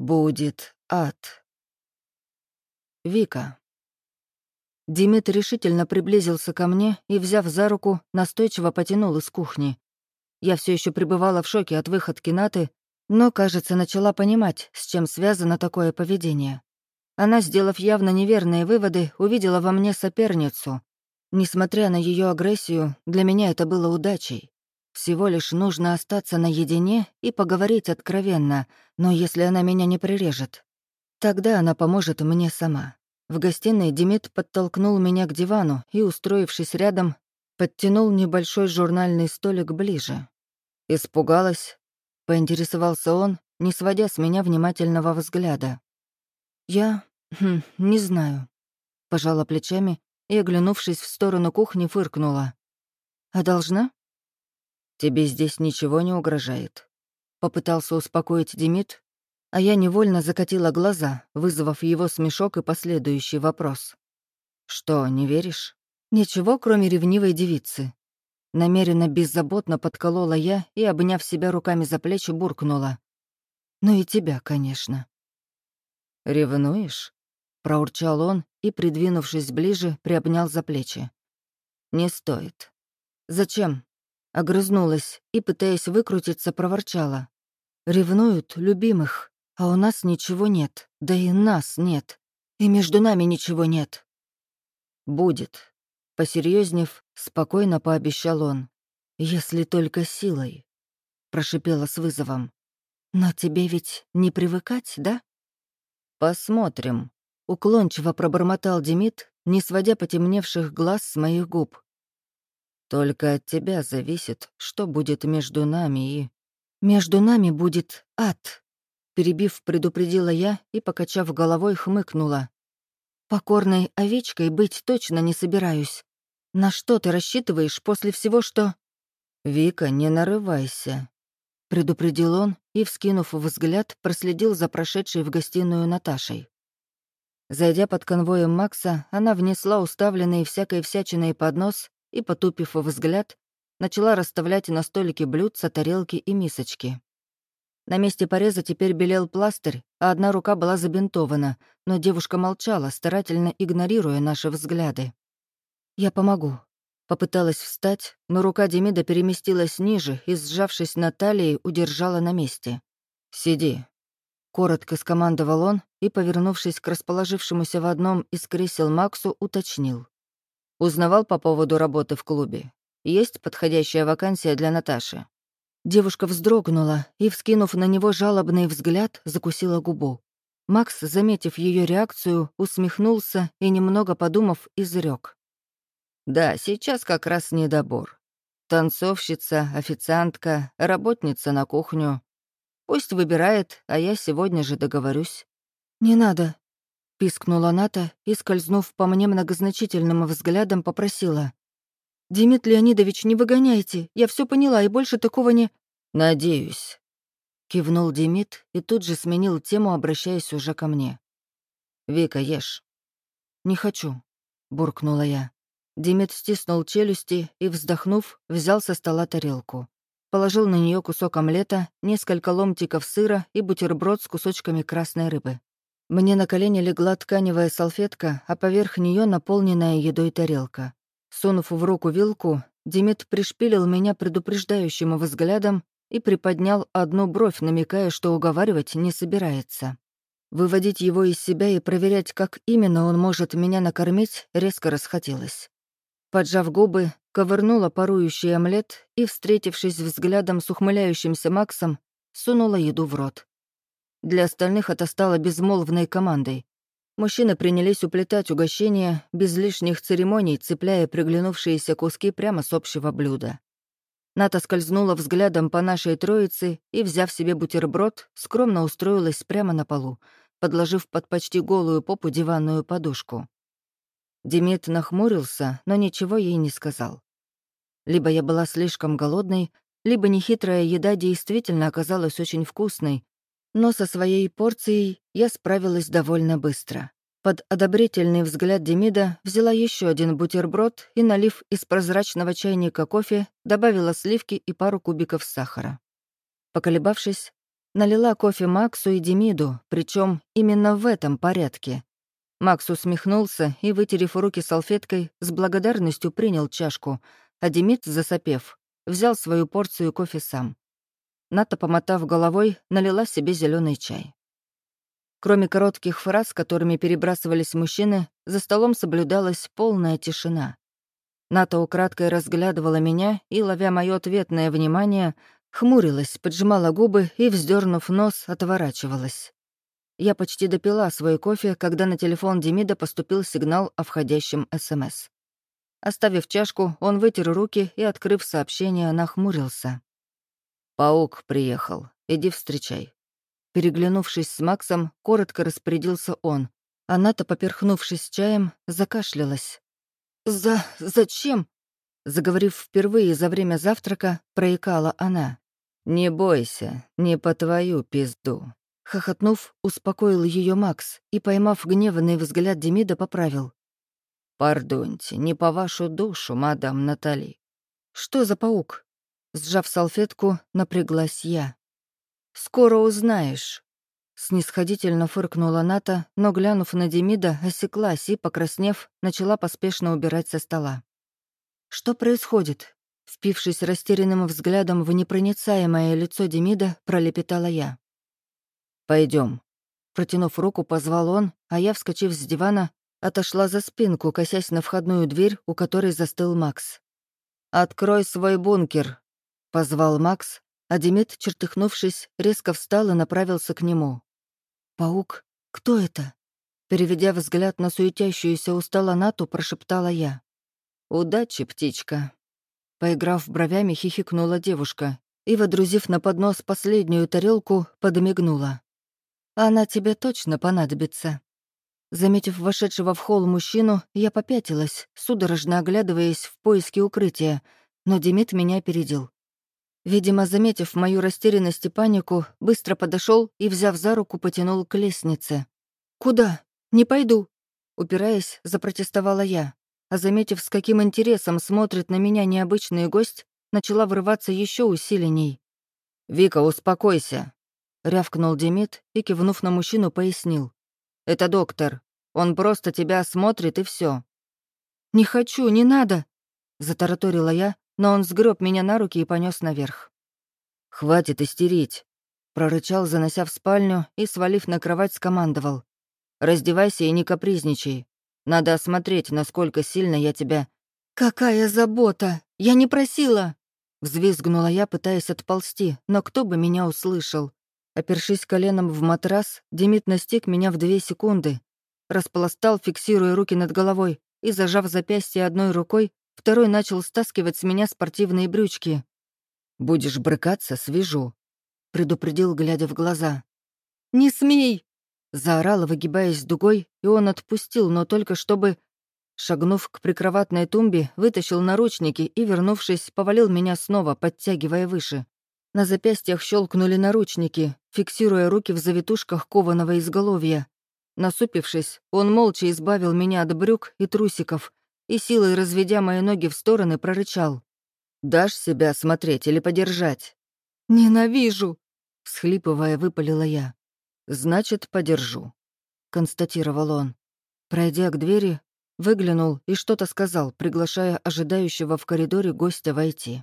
будет ад. Вика. Димит решительно приблизился ко мне и, взяв за руку, настойчиво потянул из кухни. Я все еще пребывала в шоке от выходки Наты, но, кажется, начала понимать, с чем связано такое поведение. Она, сделав явно неверные выводы, увидела во мне соперницу. Несмотря на ее агрессию, для меня это было удачей. Всего лишь нужно остаться наедине и поговорить откровенно, но если она меня не прирежет, тогда она поможет мне сама. В гостиной Демид подтолкнул меня к дивану и, устроившись рядом, подтянул небольшой журнальный столик ближе. «Испугалась?» — поинтересовался он, не сводя с меня внимательного взгляда. «Я «Хм, не знаю». Пожала плечами и, оглянувшись в сторону кухни, фыркнула. «А должна?» «Тебе здесь ничего не угрожает», — попытался успокоить Демид, а я невольно закатила глаза, вызвав его смешок и последующий вопрос. «Что, не веришь?» «Ничего, кроме ревнивой девицы». Намеренно беззаботно подколола я и, обняв себя руками за плечи, буркнула. «Ну и тебя, конечно». «Ревнуешь?» Проурчал он и, придвинувшись ближе, приобнял за плечи. «Не стоит». «Зачем?» Огрызнулась и, пытаясь выкрутиться, проворчала. «Ревнуют любимых, а у нас ничего нет, да и нас нет, и между нами ничего нет». «Будет», — посерьезнев, спокойно пообещал он. «Если только силой», — прошипела с вызовом. «Но тебе ведь не привыкать, да?» «Посмотрим», Уклончиво пробормотал Демид, не сводя потемневших глаз с моих губ. «Только от тебя зависит, что будет между нами и...» «Между нами будет ад», — перебив, предупредила я и, покачав головой, хмыкнула. «Покорной овечкой быть точно не собираюсь. На что ты рассчитываешь после всего, что...» «Вика, не нарывайся», — предупредил он и, вскинув взгляд, проследил за прошедшей в гостиную Наташей. Зайдя под конвоем Макса, она внесла уставленный всякой всячиной поднос и, потупив взгляд, начала расставлять на столике блюдца, тарелки и мисочки. На месте пореза теперь белел пластырь, а одна рука была забинтована, но девушка молчала, старательно игнорируя наши взгляды. «Я помогу». Попыталась встать, но рука Демида переместилась ниже и, сжавшись на талии, удержала на месте. «Сиди», Коротко скомандовал он и, повернувшись к расположившемуся в одном из кресел Максу, уточнил. Узнавал по поводу работы в клубе. Есть подходящая вакансия для Наташи. Девушка вздрогнула и, вскинув на него жалобный взгляд, закусила губу. Макс, заметив ее реакцию, усмехнулся и, немного подумав, изрек. «Да, сейчас как раз недобор. Танцовщица, официантка, работница на кухню. Пусть выбирает, а я сегодня же договорюсь». «Не надо», — пискнула Ната и, скользнув по мне многозначительным взглядом, попросила. «Демид Леонидович, не выгоняйте, я все поняла и больше такого не...» «Надеюсь», — кивнул Демид и тут же сменил тему, обращаясь уже ко мне. «Вика, ешь». «Не хочу», — буркнула я. Демид стиснул челюсти и, вздохнув, взял со стола тарелку. Положил на нее кусок омлета, несколько ломтиков сыра и бутерброд с кусочками красной рыбы. Мне на колени легла тканевая салфетка, а поверх нее наполненная едой тарелка. Сунув в руку вилку, Демид пришпилил меня предупреждающим взглядом и приподнял одну бровь, намекая, что уговаривать не собирается. Выводить его из себя и проверять, как именно он может меня накормить, резко расхотелось. Поджав губы, ковырнула парующий омлет и, встретившись взглядом с ухмыляющимся Максом, сунула еду в рот. Для остальных это стало безмолвной командой. Мужчины принялись уплетать угощения, без лишних церемоний, цепляя приглянувшиеся куски прямо с общего блюда. Ната скользнула взглядом по нашей троице и, взяв себе бутерброд, скромно устроилась прямо на полу, подложив под почти голую попу диванную подушку. Демид нахмурился, но ничего ей не сказал. Либо я была слишком голодной, либо нехитрая еда действительно оказалась очень вкусной, но со своей порцией я справилась довольно быстро. Под одобрительный взгляд Демида взяла еще один бутерброд и, налив из прозрачного чайника кофе, добавила сливки и пару кубиков сахара. Поколебавшись, налила кофе Максу и Демиду, причем именно в этом порядке. Макс усмехнулся и, вытерев руки салфеткой, с благодарностью принял чашку, а Демид, засопев, взял свою порцию кофе сам. Ната, помотав головой, налила себе зеленый чай. Кроме коротких фраз, которыми перебрасывались мужчины, за столом соблюдалась полная тишина. Ната украдкой разглядывала меня и, ловя мое ответное внимание, хмурилась, поджимала губы и, вздернув нос, отворачивалась. Я почти допила свой кофе, когда на телефон Демида поступил сигнал о входящем СМС. Оставив чашку, он вытер руки и, открыв сообщение, нахмурился. «Паук приехал. Иди встречай». Переглянувшись с Максом, коротко распорядился он. Она-то, поперхнувшись чаем, закашлялась. «За... зачем?» Заговорив впервые за время завтрака, проикала она. «Не бойся, не по твою пизду». Хохотнув, успокоил ее Макс и, поймав гневанный взгляд Демида, поправил. «Пардоньте, не по вашу душу, мадам Натали». «Что за паук?» Сжав салфетку, напряглась я. «Скоро узнаешь». Снисходительно фыркнула Ната, но, глянув на Демида, осеклась и, покраснев, начала поспешно убирать со стола. «Что происходит?» Впившись растерянным взглядом в непроницаемое лицо Демида, пролепетала я. Пойдем. Протянув руку, позвал он, а я, вскочив с дивана, отошла за спинку, косясь на входную дверь, у которой застыл Макс. «Открой свой бункер», — позвал Макс, а Демид, чертыхнувшись, резко встал и направился к нему. «Паук? Кто это?» Переведя взгляд на суетящуюся у стола Нату, прошептала я. «Удачи, птичка!» Поиграв бровями, хихикнула девушка и, водрузив на поднос последнюю тарелку, подмигнула. «Она тебе точно понадобится». Заметив вошедшего в холл мужчину, я попятилась, судорожно оглядываясь в поиске укрытия, но Демид меня опередил. Видимо, заметив мою растерянность и панику, быстро подошел и, взяв за руку, потянул к лестнице. «Куда? Не пойду!» Упираясь, запротестовала я, а заметив, с каким интересом смотрит на меня необычный гость, начала врываться еще усиленней. «Вика, успокойся!» — рявкнул Демид и, кивнув на мужчину, пояснил. «Это доктор. Он просто тебя осмотрит, и все. «Не хочу, не надо!» — затараторила я, но он сгреб меня на руки и понес наверх. «Хватит истерить», — прорычал, занося в спальню и, свалив на кровать, скомандовал. «Раздевайся и не капризничай. Надо осмотреть, насколько сильно я тебя...» «Какая забота! Я не просила!» Взвизгнула я, пытаясь отползти, но кто бы меня услышал. Опершись коленом в матрас, Демид настиг меня в две секунды. Распластал, фиксируя руки над головой, и, зажав запястье одной рукой, Второй начал стаскивать с меня спортивные брючки. «Будешь брыкаться, свяжу», — предупредил, глядя в глаза. «Не смей!» — заорала, выгибаясь дугой, и он отпустил, но только чтобы... Шагнув к прикроватной тумбе, вытащил наручники и, вернувшись, повалил меня снова, подтягивая выше. На запястьях щелкнули наручники, фиксируя руки в завитушках кованого изголовья. Насупившись, он молча избавил меня от брюк и трусиков, и силой разведя мои ноги в стороны, прорычал. «Дашь себя смотреть или подержать?» «Ненавижу!» — всхлипывая, выпалила я. «Значит, подержу», — констатировал он. Пройдя к двери, выглянул и что-то сказал, приглашая ожидающего в коридоре гостя войти.